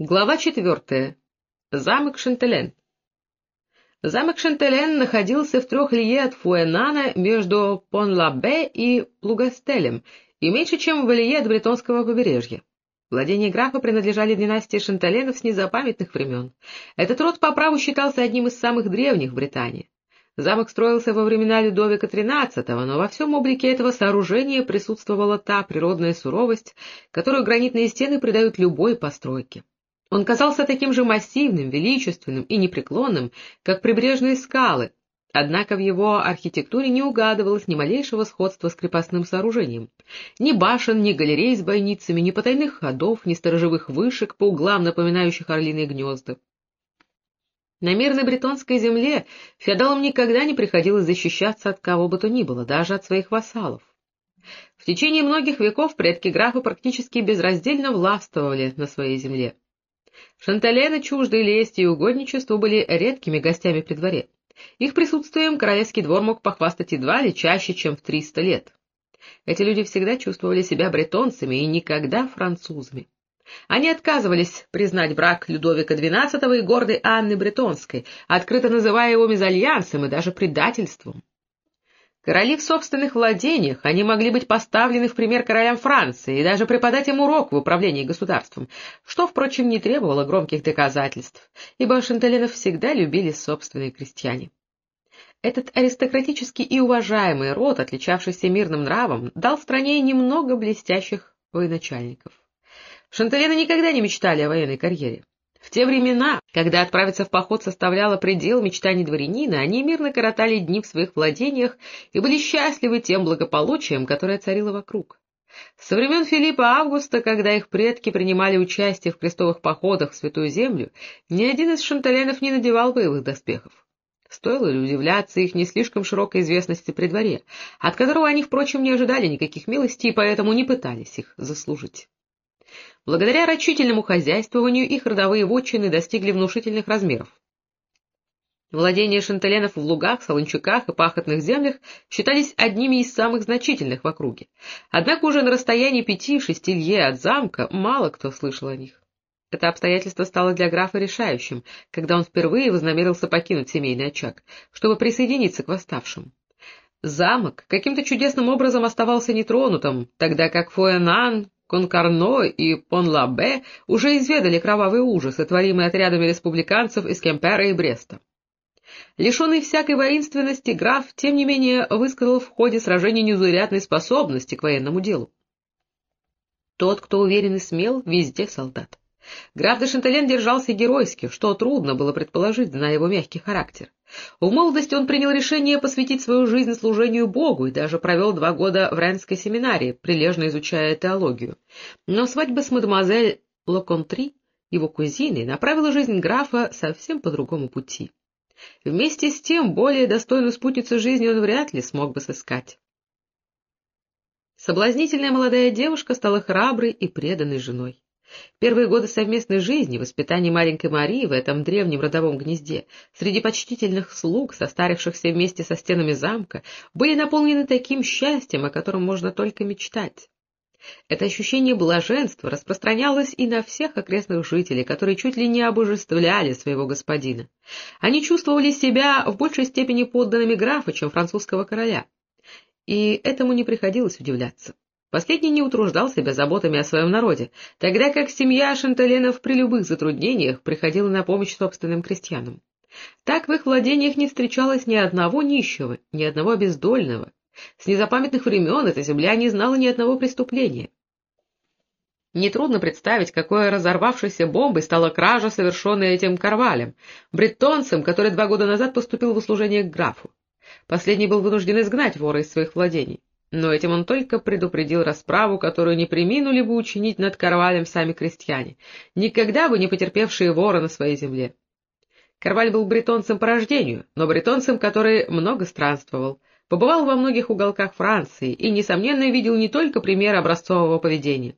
Глава четвертая. Замок Шантелен. Замок Шантелен находился в трех лье от Фуэнана между Пон-Лабе и Плугастелем и меньше, чем в лье от Бретонского побережья. Владения графа принадлежали династии Шантеленов с незапамятных времен. Этот род по праву считался одним из самых древних в Британии. Замок строился во времена Людовика XIII, но во всем облике этого сооружения присутствовала та природная суровость, которую гранитные стены придают любой постройке. Он казался таким же массивным, величественным и непреклонным, как прибрежные скалы, однако в его архитектуре не угадывалось ни малейшего сходства с крепостным сооружением. Ни башен, ни галерей с бойницами, ни потайных ходов, ни сторожевых вышек, по углам напоминающих орлиные гнезда. На мирной бретонской земле феодалам никогда не приходилось защищаться от кого бы то ни было, даже от своих вассалов. В течение многих веков предки графа практически безраздельно властвовали на своей земле. Шанталены, чуждые лести и угодничеству, были редкими гостями при дворе. Их присутствием королевский двор мог похвастать едва ли чаще, чем в триста лет. Эти люди всегда чувствовали себя бретонцами и никогда французами. Они отказывались признать брак Людовика XII и гордой Анны Бретонской, открыто называя его мезальянсом и даже предательством. Короли в собственных владениях, они могли быть поставлены в пример королям Франции и даже преподать им урок в управлении государством, что, впрочем, не требовало громких доказательств, ибо шантеленов всегда любили собственные крестьяне. Этот аристократический и уважаемый род, отличавшийся мирным нравом, дал стране немного блестящих военачальников. Шантелены никогда не мечтали о военной карьере. В те времена, когда отправиться в поход составляло предел мечтаний дворянина, они мирно коротали дни в своих владениях и были счастливы тем благополучием, которое царило вокруг. Со времен Филиппа Августа, когда их предки принимали участие в крестовых походах в Святую Землю, ни один из шанталенов не надевал боевых доспехов. Стоило ли удивляться их не слишком широкой известности при дворе, от которого они, впрочем, не ожидали никаких милостей и поэтому не пытались их заслужить. Благодаря рачительному хозяйствованию их родовые вотчины достигли внушительных размеров. Владения шантеленов в лугах, солончаках и пахотных землях считались одними из самых значительных в округе. Однако уже на расстоянии пяти-шести лье от замка мало кто слышал о них. Это обстоятельство стало для графа решающим, когда он впервые вознамерился покинуть семейный очаг, чтобы присоединиться к восставшим. Замок каким-то чудесным образом оставался нетронутым, тогда как Фуэнан, Конкарно и Понлабе уже изведали кровавый ужас, сотворимый отрядами республиканцев из Кемпера и Бреста. Лишенный всякой воинственности, граф, тем не менее, высказал в ходе сражения незаурядной способности к военному делу. Тот, кто уверен и смел, везде солдат. Граф де Шантелен держался геройски, что трудно было предположить, зная его мягкий характер. В молодости он принял решение посвятить свою жизнь служению Богу и даже провел два года в Ренской семинарии, прилежно изучая теологию. Но свадьба с мадемуазель Локонтри, его кузиной, направила жизнь графа совсем по другому пути. Вместе с тем, более достойную спутницу жизни он вряд ли смог бы сыскать. Соблазнительная молодая девушка стала храброй и преданной женой. Первые годы совместной жизни, воспитания маленькой Марии в этом древнем родовом гнезде, среди почтительных слуг, состарившихся вместе со стенами замка, были наполнены таким счастьем, о котором можно только мечтать. Это ощущение блаженства распространялось и на всех окрестных жителей, которые чуть ли не обожествляли своего господина. Они чувствовали себя в большей степени подданными графа, чем французского короля. И этому не приходилось удивляться. Последний не утруждал себя заботами о своем народе, тогда как семья Шанталенов при любых затруднениях приходила на помощь собственным крестьянам. Так в их владениях не встречалось ни одного нищего, ни одного обездольного. С незапамятных времен эта земля не знала ни одного преступления. Нетрудно представить, какой разорвавшейся бомбой стала кража, совершенная этим Карвалем, бретонцем, который два года назад поступил в услужение к графу. Последний был вынужден изгнать вора из своих владений но этим он только предупредил расправу, которую не приминули бы учинить над Карвалем сами крестьяне, никогда бы не потерпевшие вора на своей земле. Карваль был бретонцем по рождению, но бретонцем, который много странствовал, побывал во многих уголках Франции и, несомненно, видел не только примеры образцового поведения.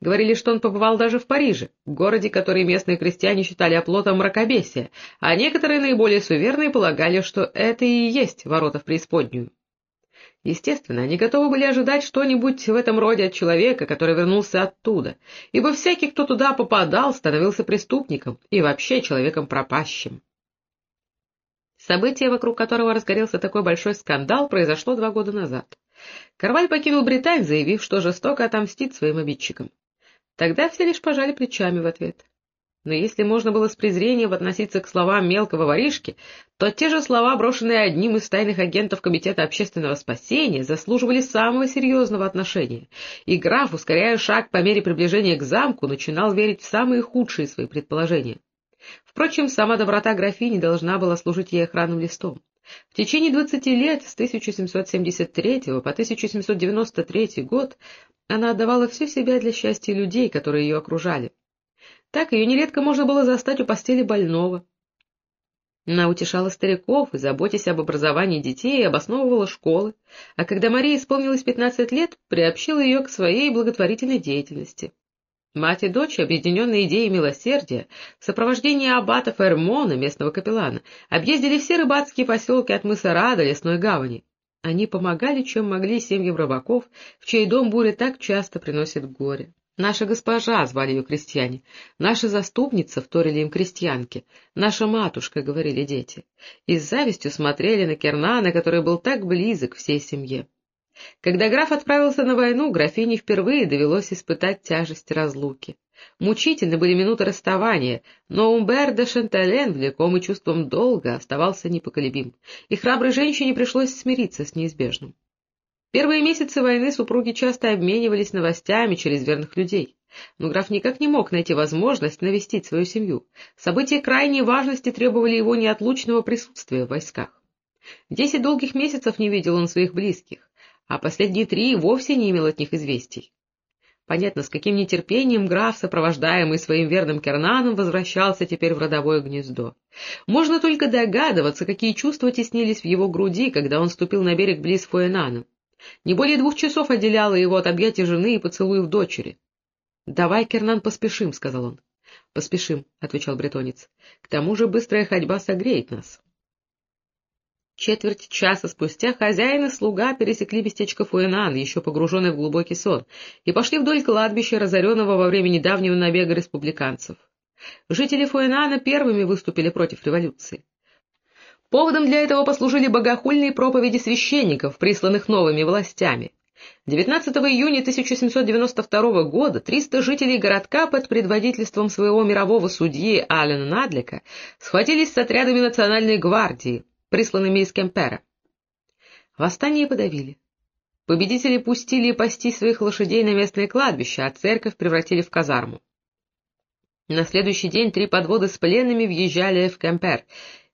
Говорили, что он побывал даже в Париже, городе, который местные крестьяне считали оплотом мракобесия, а некоторые наиболее суверные полагали, что это и есть ворота в преисподнюю. Естественно, они готовы были ожидать что-нибудь в этом роде от человека, который вернулся оттуда, ибо всякий, кто туда попадал, становился преступником и вообще человеком пропащим. Событие, вокруг которого разгорелся такой большой скандал, произошло два года назад. Карваль покинул Британь, заявив, что жестоко отомстит своим обидчикам. Тогда все лишь пожали плечами в ответ. Но если можно было с презрением относиться к словам мелкого воришки, то те же слова, брошенные одним из тайных агентов Комитета общественного спасения, заслуживали самого серьезного отношения, и граф, ускоряя шаг по мере приближения к замку, начинал верить в самые худшие свои предположения. Впрочем, сама доброта графини должна была служить ей охранным листом. В течение двадцати лет, с 1773 по 1793 год, она отдавала всю себя для счастья людей, которые ее окружали. Так ее нередко можно было застать у постели больного. Она утешала стариков и, заботясь об образовании детей, обосновывала школы, а когда Марии исполнилось пятнадцать лет, приобщила ее к своей благотворительной деятельности. Мать и дочь, объединенные идеей милосердия, в сопровождении аббата Фермона, местного капеллана, объездили все рыбацкие поселки от мыса Рада, лесной гавани. Они помогали, чем могли семьям рыбаков, в чей дом буря так часто приносит горе. «Наша госпожа», — звали ее крестьяне, «наша заступница», — вторили им крестьянки, «наша матушка», — говорили дети, и с завистью смотрели на Кернана, который был так близок всей семье. Когда граф отправился на войну, графине впервые довелось испытать тяжесть разлуки. Мучительны были минуты расставания, но Умбер де Шантален, влекомый чувством долга, оставался непоколебим, и храброй женщине пришлось смириться с неизбежным. Первые месяцы войны супруги часто обменивались новостями через верных людей. Но граф никак не мог найти возможность навестить свою семью. События крайней важности требовали его неотлучного присутствия в войсках. Десять долгих месяцев не видел он своих близких, а последние три вовсе не имел от них известий. Понятно, с каким нетерпением граф, сопровождаемый своим верным Кернаном, возвращался теперь в родовое гнездо. Можно только догадываться, какие чувства теснились в его груди, когда он ступил на берег близ Фуэнана. Не более двух часов отделяло его от объятий жены и поцелуев дочери. — Давай, Кернан, поспешим, — сказал он. — Поспешим, — отвечал бретонец. — К тому же быстрая ходьба согреет нас. Четверть часа спустя хозяин и слуга пересекли местечко Фуэнан, еще погруженный в глубокий сон, и пошли вдоль кладбища, разоренного во время недавнего набега республиканцев. Жители Фуэнана первыми выступили против революции. Поводом для этого послужили богохульные проповеди священников, присланных новыми властями. 19 июня 1792 года 300 жителей городка под предводительством своего мирового судьи Алена Надлика схватились с отрядами национальной гвардии, присланными из Кемпера. Восстание подавили. Победители пустили пасти своих лошадей на местное кладбище, а церковь превратили в казарму. На следующий день три подвода с пленными въезжали в Кемпер,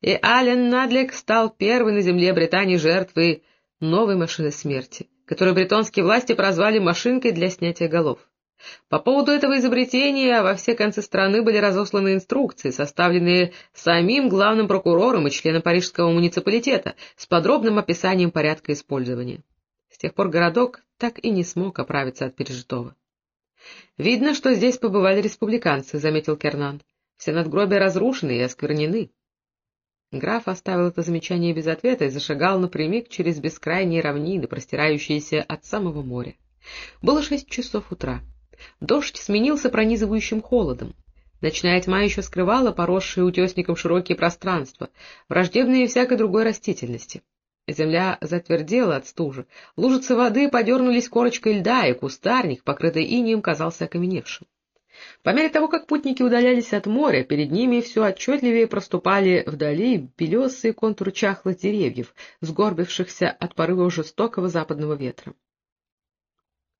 и Ален Надлек стал первой на земле Британии жертвой новой машины смерти, которую бритонские власти прозвали «машинкой для снятия голов». По поводу этого изобретения во все концы страны были разосланы инструкции, составленные самим главным прокурором и членом парижского муниципалитета, с подробным описанием порядка использования. С тех пор городок так и не смог оправиться от пережитого. «Видно, что здесь побывали республиканцы», — заметил Кернан. «Все надгробия разрушены и осквернены». Граф оставил это замечание без ответа и зашагал напрямик через бескрайние равнины, простирающиеся от самого моря. Было шесть часов утра. Дождь сменился пронизывающим холодом. Ночная тьма еще скрывала поросшие утесником широкие пространства, враждебные всякой другой растительности. Земля затвердела от стужи, лужицы воды подернулись корочкой льда, и кустарник, покрытый инием, казался окаменевшим. По мере того, как путники удалялись от моря, перед ними все отчетливее проступали вдали белесые контуры чахлых деревьев, сгорбившихся от порывов жестокого западного ветра.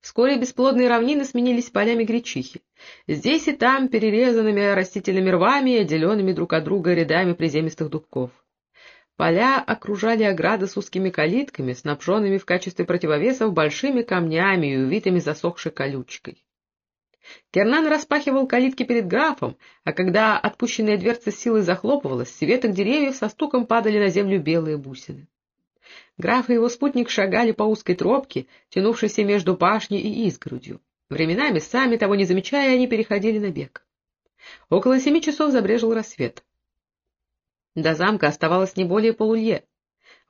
Вскоре бесплодные равнины сменились полями гречихи. Здесь и там перерезанными растительными рвами отделенными друг от друга рядами приземистых дубков. Поля окружали ограды с узкими калитками, снабженными в качестве противовесов большими камнями и увитыми засохшей колючкой. Кернан распахивал калитки перед графом, а когда отпущенная дверца силой захлопывалась, с веток деревьев со стуком падали на землю белые бусины. Граф и его спутник шагали по узкой тропке, тянувшейся между башней и изгородью. Временами, сами того не замечая, они переходили на бег. Около семи часов забрежил рассвет. До замка оставалось не более полулье.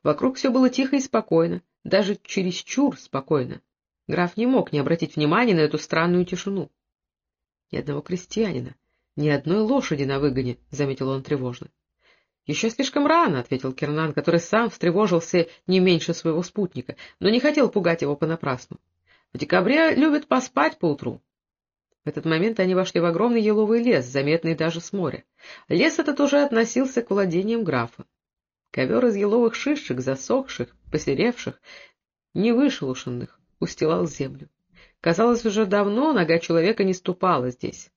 Вокруг все было тихо и спокойно, даже чересчур спокойно. Граф не мог не обратить внимания на эту странную тишину. — Ни одного крестьянина, ни одной лошади на выгоне, — заметил он тревожно. — Еще слишком рано, — ответил Кернан, который сам встревожился не меньше своего спутника, но не хотел пугать его понапрасну. — В декабре любят поспать поутру. В этот момент они вошли в огромный еловый лес, заметный даже с моря. Лес этот уже относился к владениям графа. Ковер из еловых шишек, засохших, посеревших, невышелушенных, устилал землю. Казалось, уже давно нога человека не ступала здесь.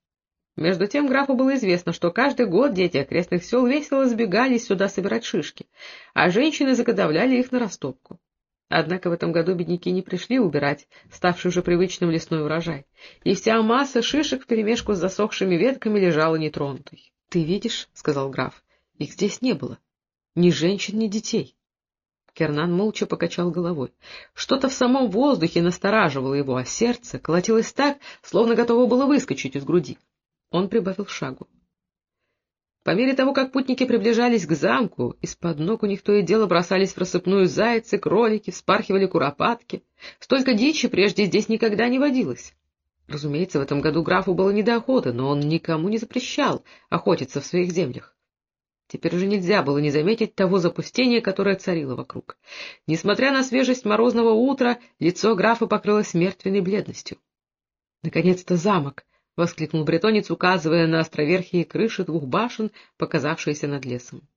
Между тем графу было известно, что каждый год дети окрестных сел весело сбегались сюда собирать шишки, а женщины заготовляли их на растопку. Однако в этом году бедняки не пришли убирать ставший уже привычным лесной урожай, и вся масса шишек вперемешку с засохшими ветками лежала нетронутой. — Ты видишь, — сказал граф, — их здесь не было. Ни женщин, ни детей. Кернан молча покачал головой. Что-то в самом воздухе настораживало его, а сердце колотилось так, словно готово было выскочить из груди. Он прибавил шагу. По мере того, как путники приближались к замку, из-под ног у них то и дело бросались в рассыпную зайцы, кролики, вспархивали куропатки. Столько дичи прежде здесь никогда не водилось. Разумеется, в этом году графу было не до охоты, но он никому не запрещал охотиться в своих землях. Теперь уже нельзя было не заметить того запустения, которое царило вокруг. Несмотря на свежесть морозного утра, лицо графа покрылось мертвенной бледностью. Наконец-то замок! — воскликнул бретонец, указывая на островерхие крыши двух башен, показавшиеся над лесом.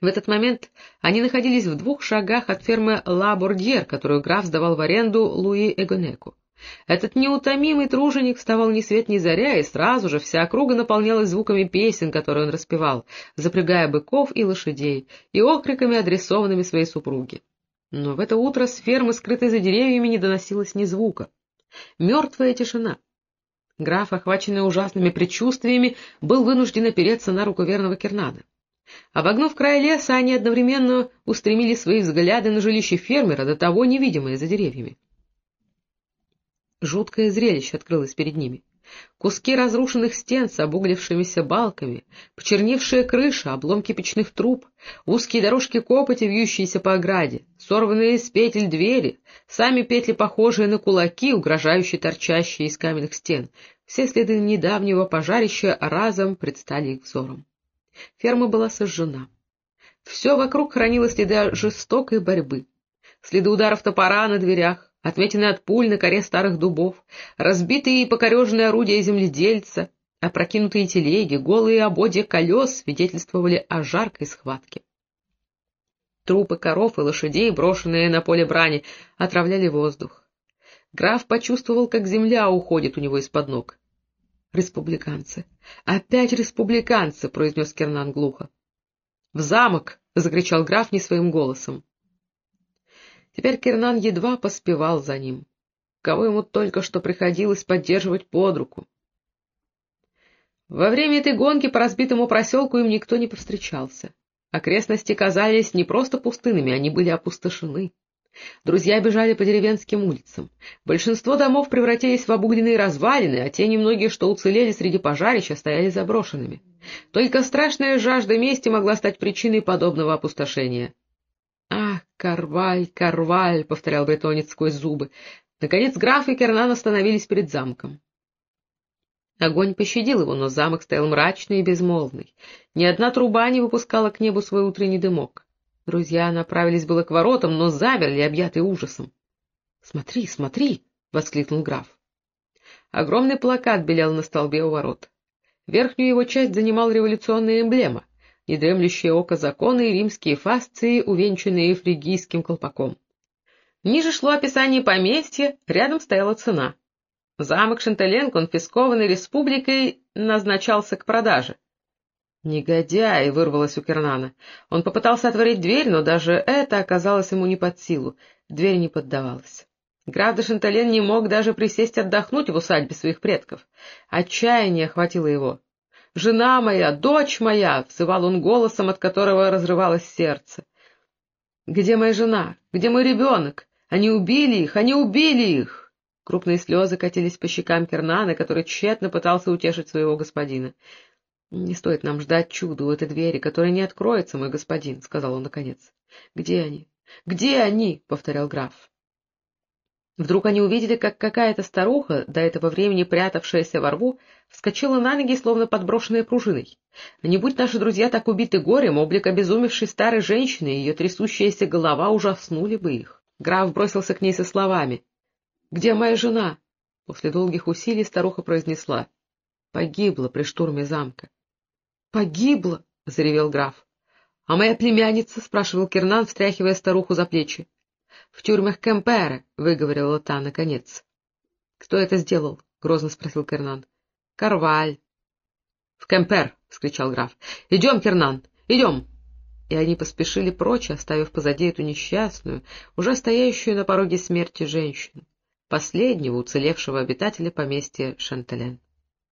В этот момент они находились в двух шагах от фермы Ла Бордьер, которую граф сдавал в аренду Луи Эгонеку. Этот неутомимый труженик вставал ни свет ни заря, и сразу же вся округа наполнялась звуками песен, которые он распевал, запрягая быков и лошадей, и окриками, адресованными своей супруге. Но в это утро с фермы, скрытой за деревьями, не доносилось ни звука. Мертвая тишина. Граф, охваченный ужасными предчувствиями, был вынужден опереться на руку верного Кернана. Обогнув край леса, они одновременно устремили свои взгляды на жилище фермера, до того невидимое за деревьями. Жуткое зрелище открылось перед ними. Куски разрушенных стен с обуглившимися балками, почерневшая крыша, обломки печных труб, узкие дорожки копоти, вьющиеся по ограде, сорванные с петель двери, сами петли, похожие на кулаки, угрожающие торчащие из каменных стен. Все следы недавнего пожарища разом предстали их взором. Ферма была сожжена. Все вокруг хранило следы жестокой борьбы. Следы ударов топора на дверях, отметины от пуль на коре старых дубов, разбитые и покореженные орудия земледельца, опрокинутые телеги, голые ободья колес свидетельствовали о жаркой схватке. Трупы коров и лошадей, брошенные на поле брани, отравляли воздух. Граф почувствовал, как земля уходит у него из-под ног. «Республиканцы! Опять республиканцы!» — произнес Кернан глухо. «В замок!» — закричал граф не своим голосом. Теперь Кернан едва поспевал за ним. Кого ему только что приходилось поддерживать под руку. Во время этой гонки по разбитому проселку им никто не повстречался. Окрестности казались не просто пустынными, они были опустошены. Друзья бежали по деревенским улицам. Большинство домов превратились в обугленные развалины, а те немногие, что уцелели среди пожарища, стояли заброшенными. Только страшная жажда мести могла стать причиной подобного опустошения. «Ах, Карваль, Карваль!» — повторял бретонец сквозь зубы. Наконец граф и Кернан остановились перед замком. Огонь пощадил его, но замок стоял мрачный и безмолвный. Ни одна труба не выпускала к небу свой утренний дымок. Друзья направились было к воротам, но замерли, объятые ужасом. — Смотри, смотри! — воскликнул граф. Огромный плакат белел на столбе у ворот. Верхнюю его часть занимал революционная эмблема недремлющее око закона и римские фасции, увенчанные фригийским колпаком. Ниже шло описание поместья, рядом стояла цена. Замок Шантелен, конфискованный республикой, назначался к продаже. «Негодяй!» — вырвалось у Кернана. Он попытался отворить дверь, но даже это оказалось ему не под силу. Дверь не поддавалась. Граф де Шантален не мог даже присесть отдохнуть в усадьбе своих предков. Отчаяние охватило его. «Жена моя, дочь моя!» — взывал он голосом, от которого разрывалось сердце. «Где моя жена? Где мой ребенок? Они убили их! Они убили их!» Крупные слезы катились по щекам Кернана, который тщетно пытался утешить своего господина. «Не стоит нам ждать чуда у этой двери, которая не откроется, мой господин», — сказал он наконец. «Где они? — Где они? — повторял граф. Вдруг они увидели, как какая-то старуха, до этого времени прятавшаяся во рву, вскочила на ноги, словно подброшенная пружиной. Не будь наши друзья так убиты горем, облик обезумевшей старой женщины и ее трясущаяся голова ужаснули бы их. Граф бросился к ней со словами. — Где моя жена? После долгих усилий старуха произнесла. — Погибла при штурме замка. — Погибла? — заревел граф. — А моя племянница? — спрашивал Кернан, встряхивая старуху за плечи. — В тюрьмах Кемпера, — выговорила та наконец. — Кто это сделал? — грозно спросил Кернан. — Карваль. — В Кемпер! — вскричал граф. — Идем, Кернан, идем! И они поспешили прочь, оставив позади эту несчастную, уже стоящую на пороге смерти женщину, последнего уцелевшего обитателя поместья Шантелен.